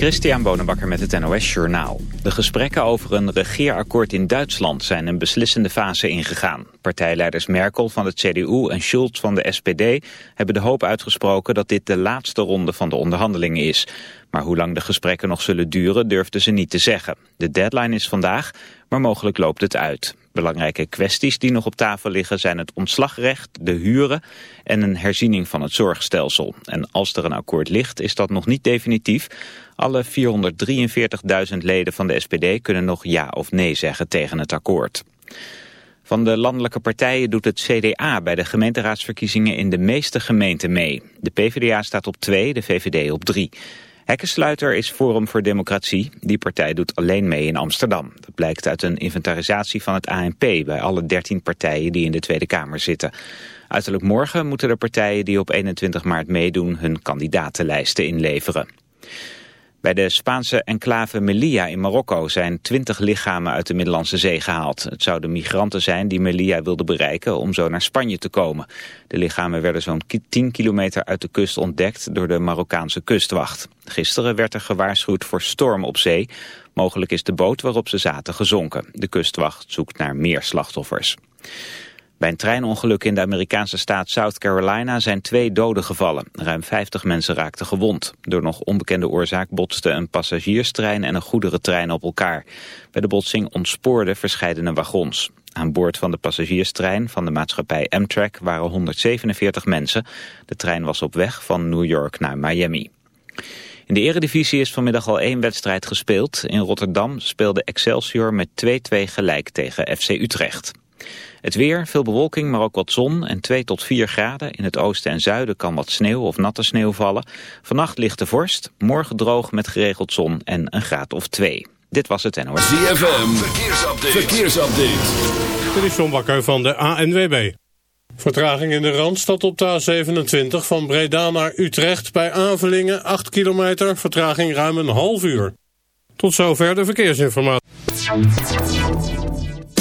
Christian Bonenbakker met het NOS Journaal. De gesprekken over een regeerakkoord in Duitsland zijn een beslissende fase ingegaan. Partijleiders Merkel van de CDU en Schulz van de SPD hebben de hoop uitgesproken dat dit de laatste ronde van de onderhandelingen is. Maar hoe lang de gesprekken nog zullen duren durfden ze niet te zeggen. De deadline is vandaag, maar mogelijk loopt het uit. Belangrijke kwesties die nog op tafel liggen zijn het ontslagrecht, de huren en een herziening van het zorgstelsel. En als er een akkoord ligt is dat nog niet definitief. Alle 443.000 leden van de SPD kunnen nog ja of nee zeggen tegen het akkoord. Van de landelijke partijen doet het CDA bij de gemeenteraadsverkiezingen in de meeste gemeenten mee. De PvdA staat op 2, de VVD op 3. Hekkensluiter is Forum voor Democratie. Die partij doet alleen mee in Amsterdam. Dat blijkt uit een inventarisatie van het ANP bij alle 13 partijen die in de Tweede Kamer zitten. Uiterlijk morgen moeten de partijen die op 21 maart meedoen hun kandidatenlijsten inleveren. Bij de Spaanse enclave Melilla in Marokko zijn twintig lichamen uit de Middellandse Zee gehaald. Het zouden migranten zijn die Melilla wilden bereiken om zo naar Spanje te komen. De lichamen werden zo'n 10 kilometer uit de kust ontdekt door de Marokkaanse kustwacht. Gisteren werd er gewaarschuwd voor storm op zee. Mogelijk is de boot waarop ze zaten gezonken. De kustwacht zoekt naar meer slachtoffers. Bij een treinongeluk in de Amerikaanse staat South Carolina zijn twee doden gevallen. Ruim 50 mensen raakten gewond. Door nog onbekende oorzaak botsten een passagierstrein en een goederentrein op elkaar. Bij de botsing ontspoorden verscheidene wagons. Aan boord van de passagierstrein van de maatschappij Amtrak waren 147 mensen. De trein was op weg van New York naar Miami. In de eredivisie is vanmiddag al één wedstrijd gespeeld. In Rotterdam speelde Excelsior met 2-2 gelijk tegen FC Utrecht. Het weer, veel bewolking, maar ook wat zon en 2 tot 4 graden. In het oosten en zuiden kan wat sneeuw of natte sneeuw vallen. Vannacht ligt de vorst, morgen droog met geregeld zon en een graad of 2. Dit was het NOS. ZFM, verkeersupdate. verkeersupdate. Dit is John Bakker van de ANWB. Vertraging in de Randstad op de A27 van Breda naar Utrecht bij Avelingen 8 kilometer. Vertraging ruim een half uur. Tot zover de verkeersinformatie.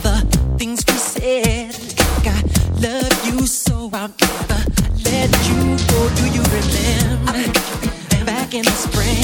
the things we said. Like I love you, so I'll never let you go. Do you remember back in the spring?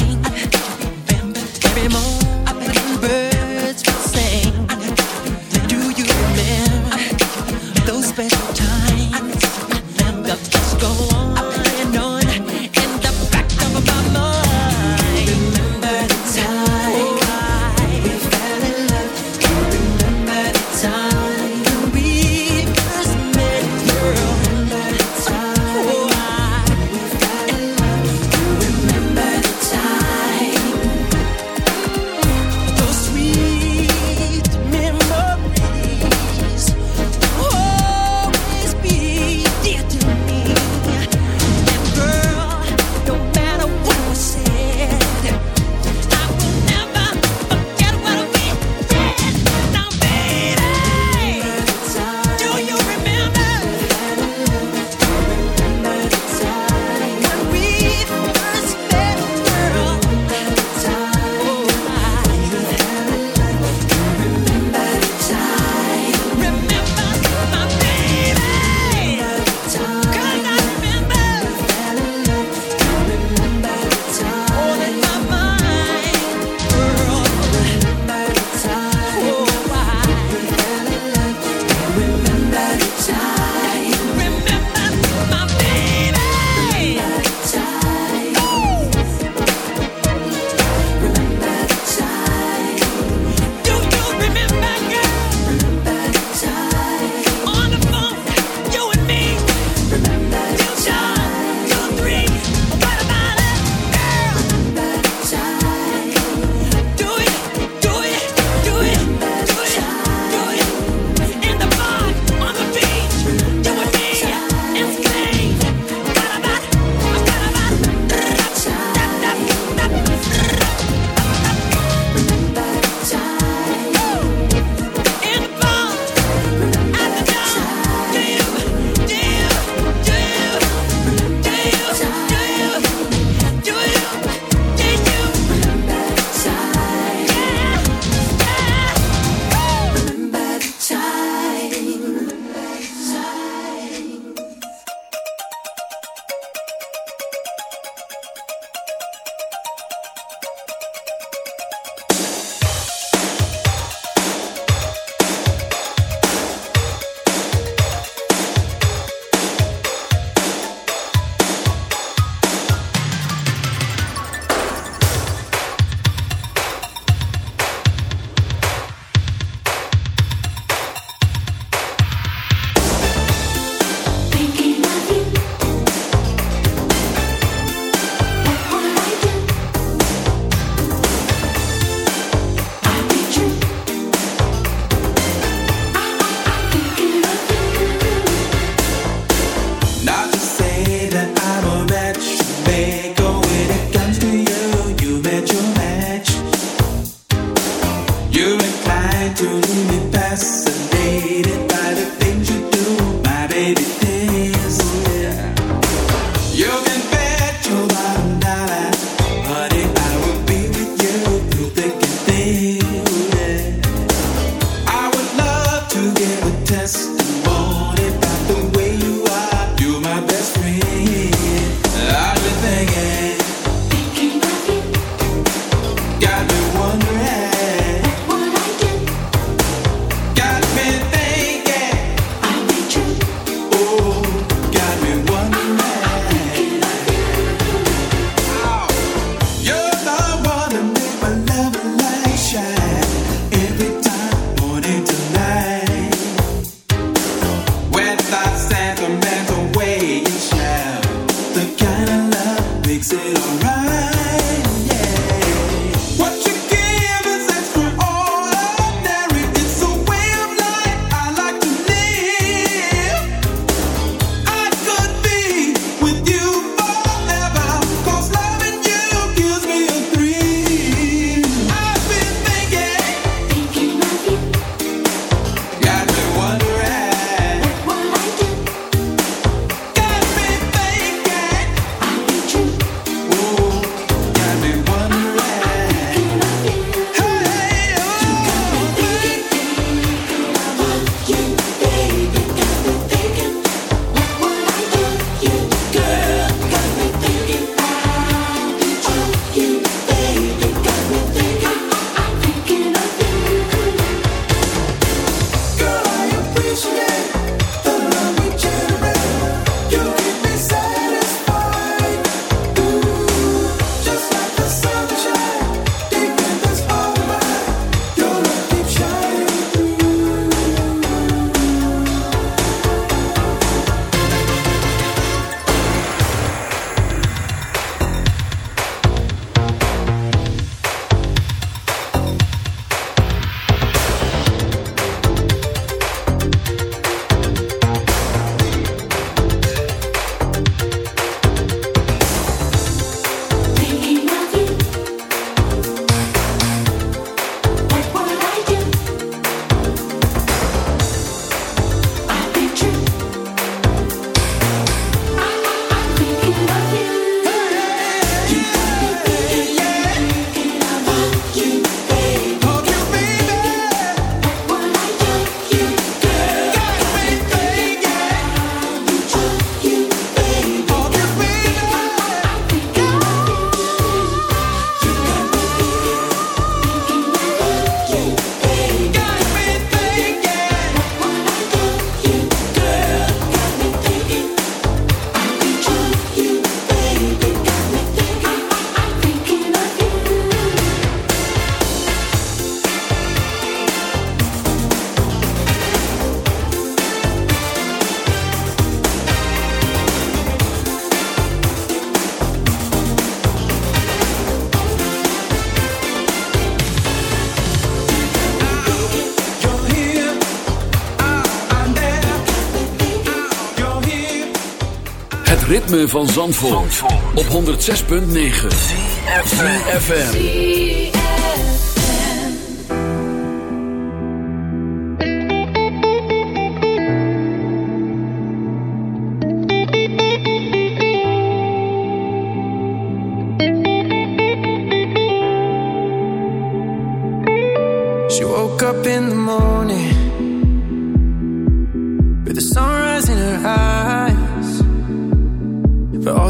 Ritme van Zandvoort, op 106.9 FM. She woke up in the morning with the sunrise in her eyes.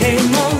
Hey, Mom.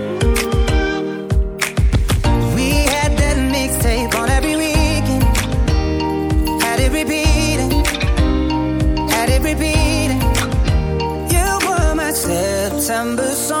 September song,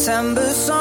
September song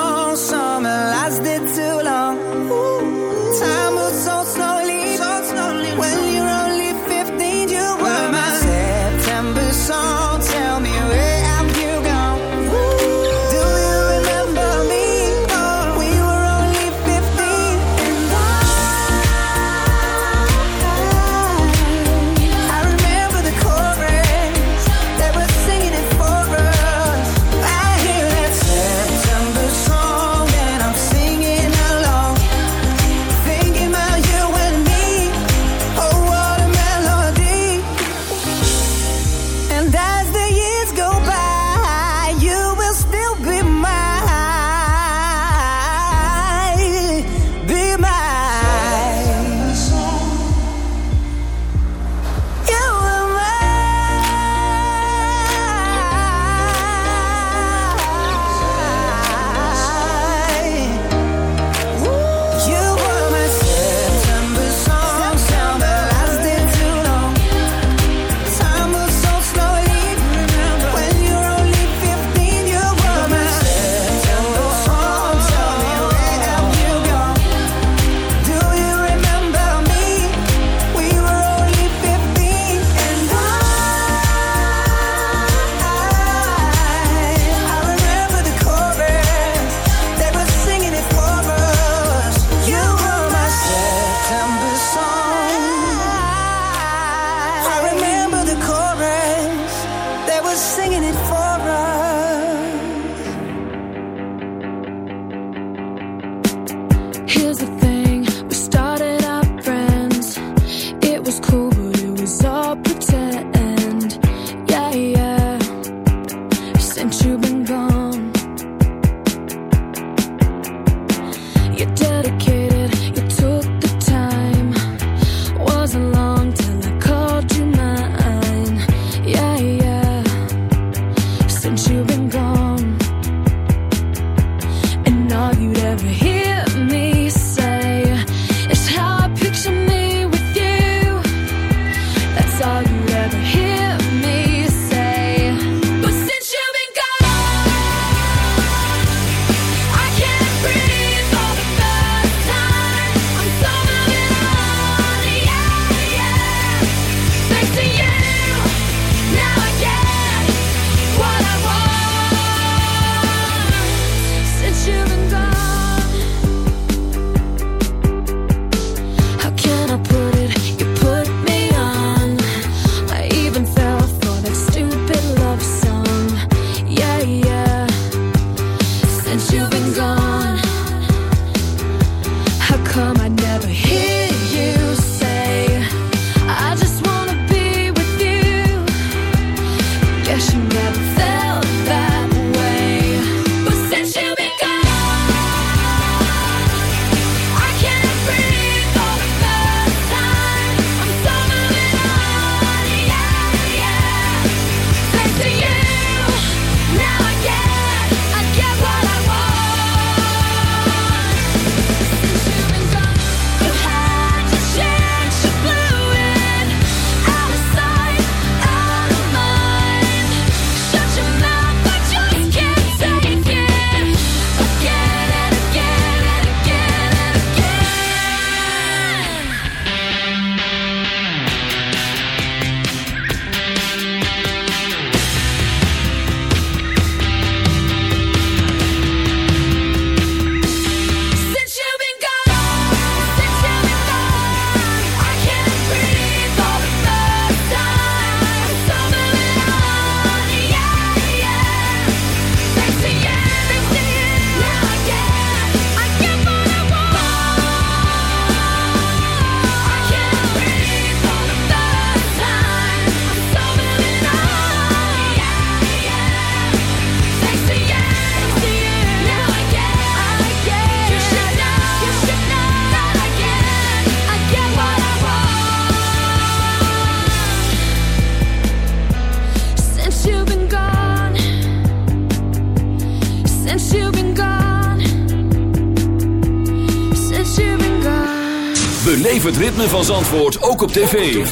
Beleef het ritme van Zandvoort ook op tv.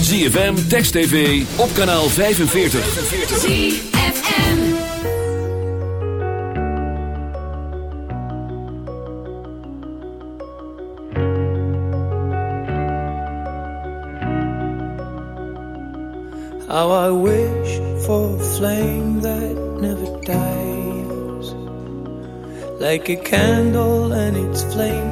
ZFM, Text TV, op kanaal 45. ZFM. How I wish for a flame that never dies. Like a candle and its flame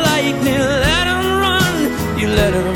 lightning, let 'em run. You let 'em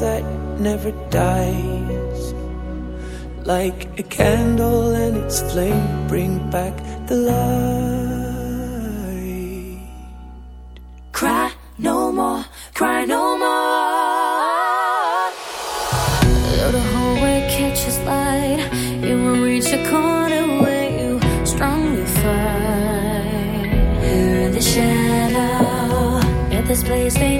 that never dies. Like a candle and its flame bring back the light. Cry no more, cry no more. Though the hallway catches light, you won't reach a corner where you strongly fight. Here in the shadow, at this place they.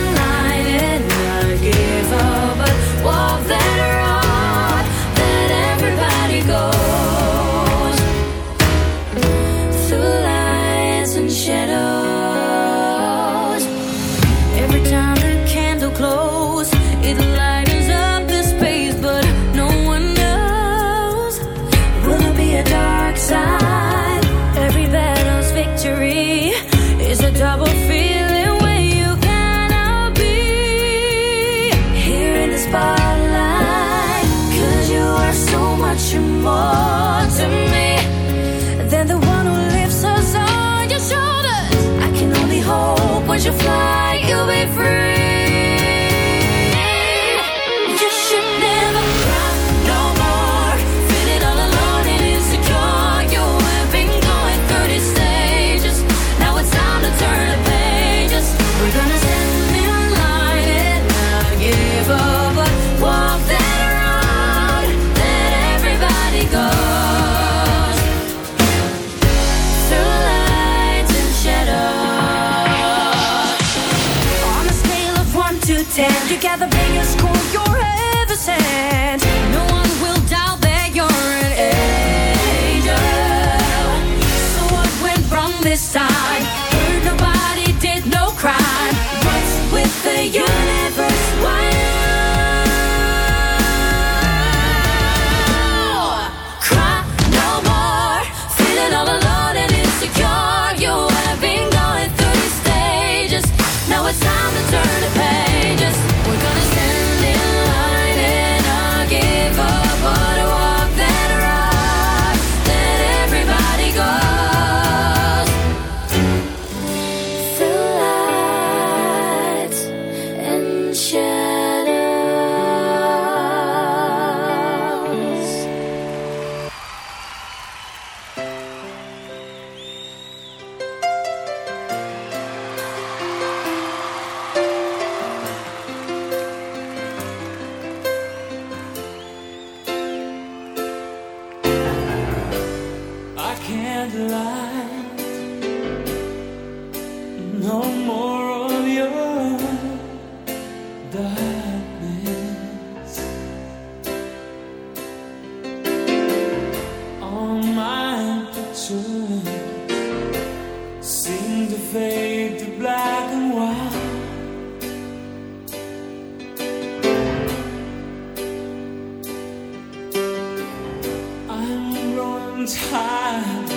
tired,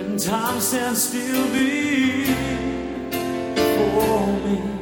and time stands still before me.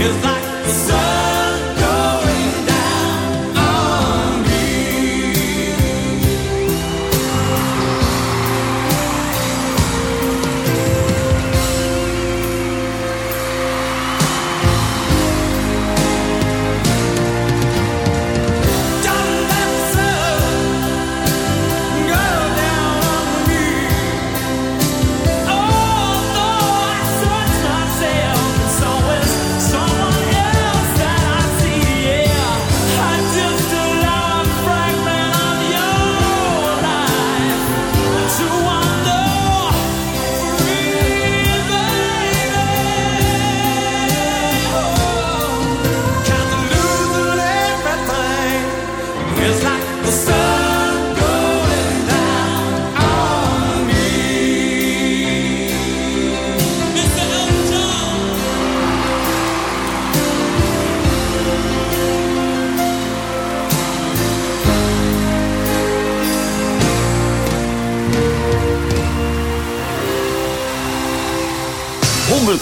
Cause I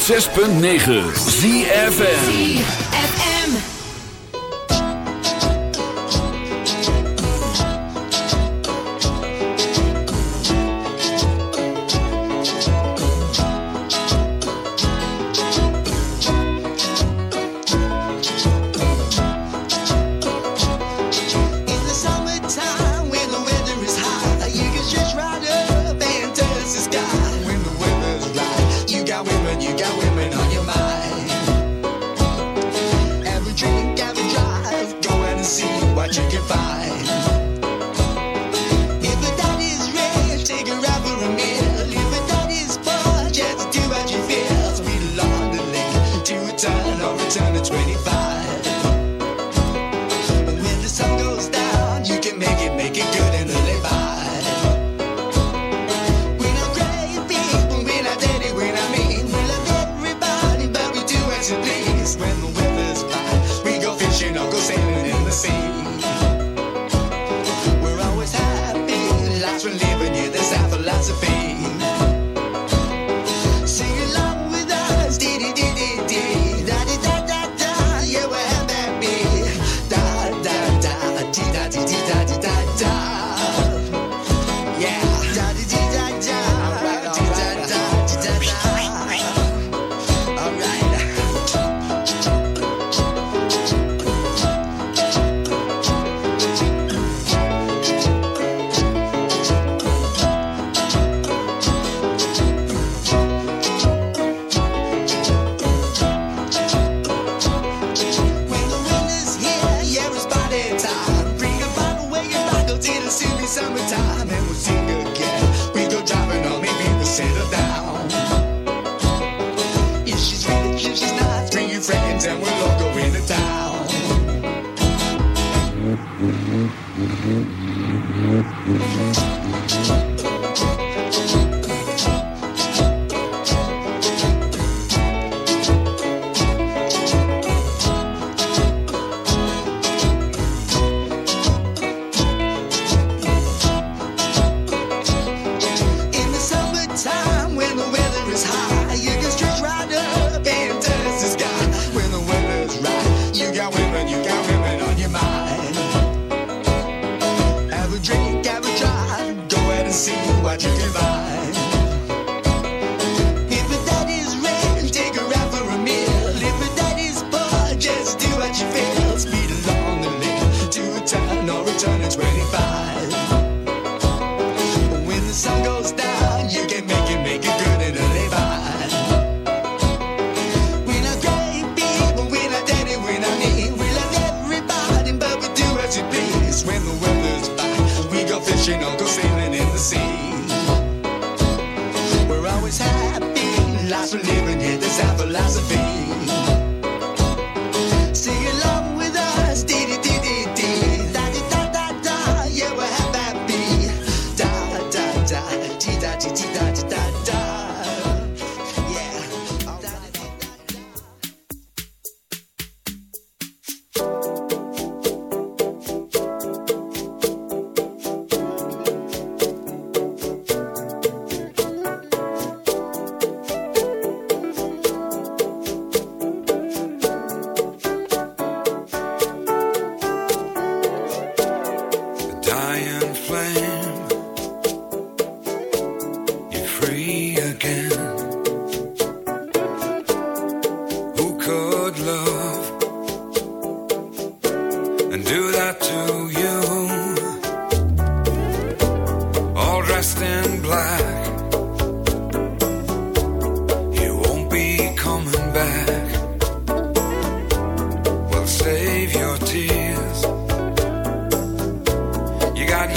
106.9 ZFN what you can find.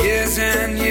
Years and years.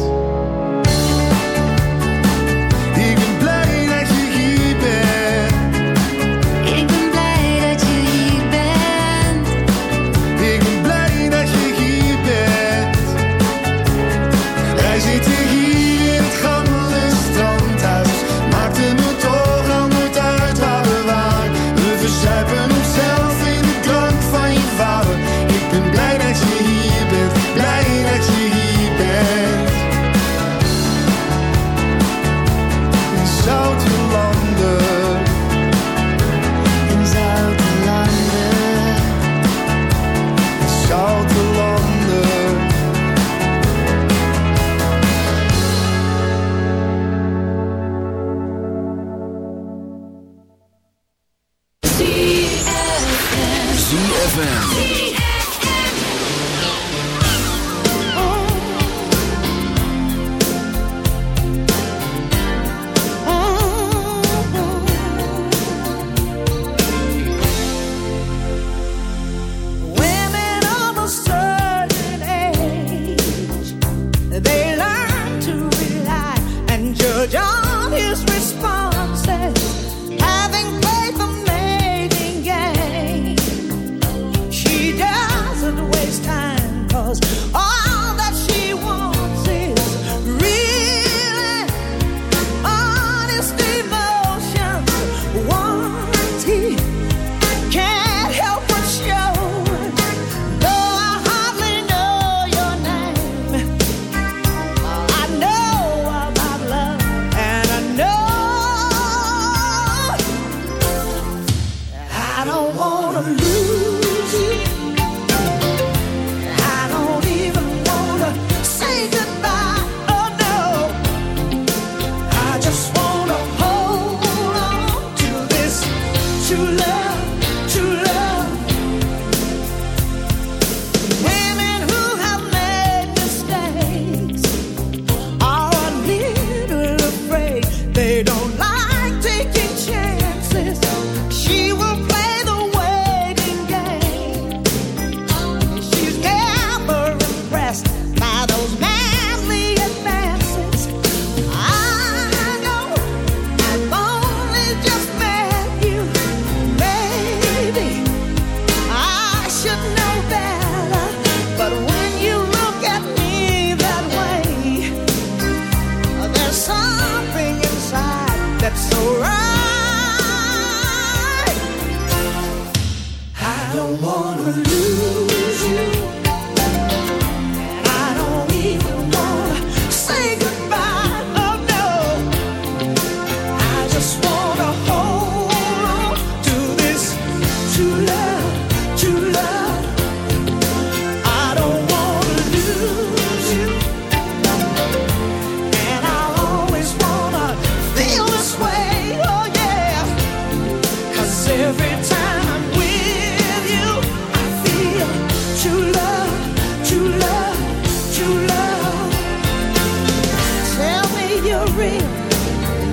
you're real.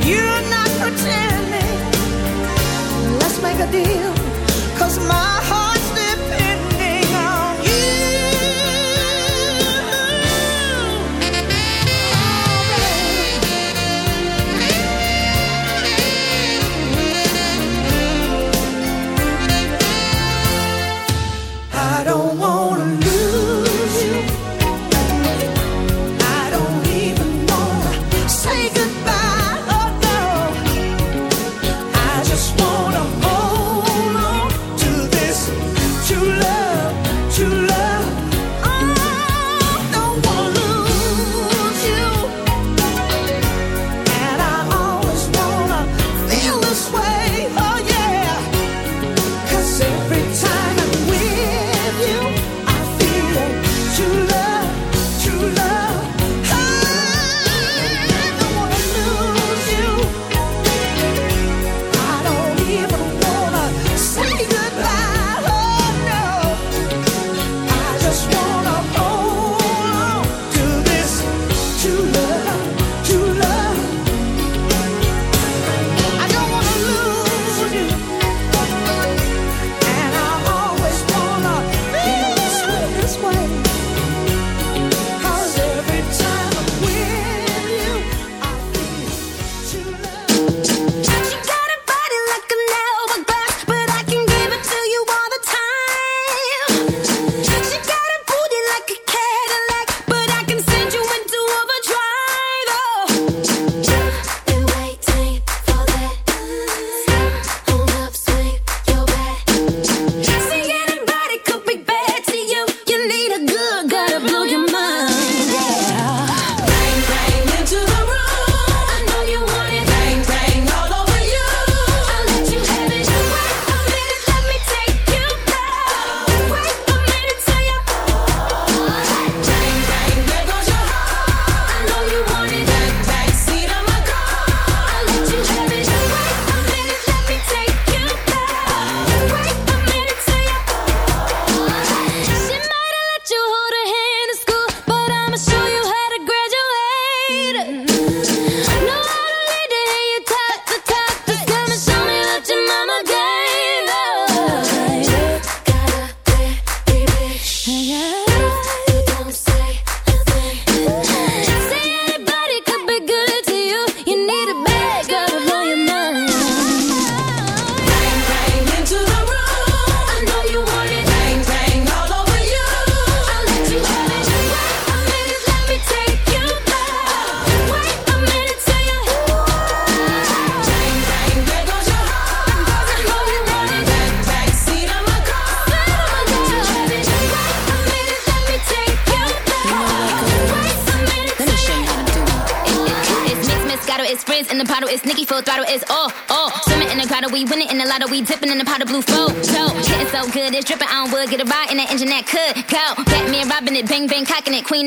You're not pretending. Let's make a deal. Cause my heart.